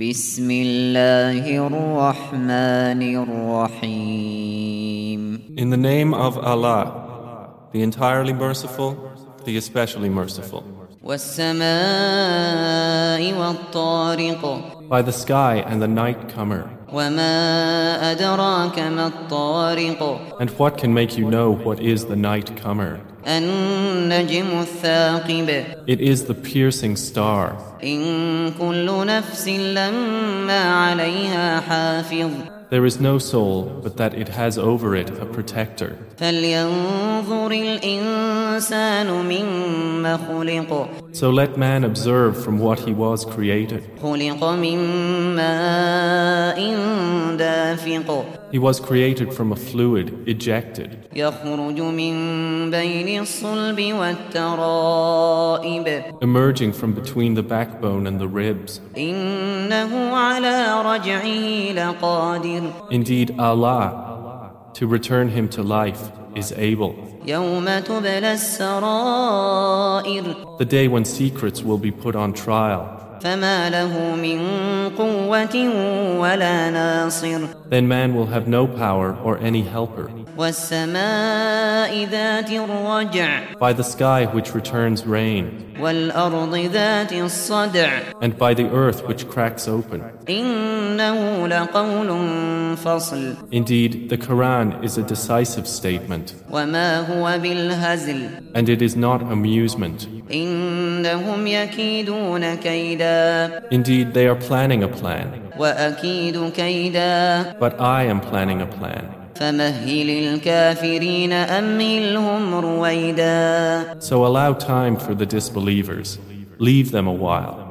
بسم الله الرحمن الرحيم In the name of Allah, the entirely merciful, the especially merciful. والسماء والطارق By the sky and the night comer. And what can make you know what is the night comer? It is the piercing star. There is no soul but that it has over it a protector. So let man observe from what he was created. He was created from a fluid ejected. Emerging from between the backbone and the ribs. Indeed, Allah, to return him to life, is able. The day when secrets will be put on trial. فما له من قوة ولا ناصر Then man will have no power or any helper. والسماء ذات الرجع By the sky which returns rain, والأرض ذات الصدع and by the earth which cracks open. إنه لقول فصل Indeed, the Quran is a decisive statement, وما هو بالهزل and it is not amusement. إنهم يكيدون كيدا Indeed, they are planning a plan. But I am planning a plan. So allow time for the disbelievers. Leave them a while.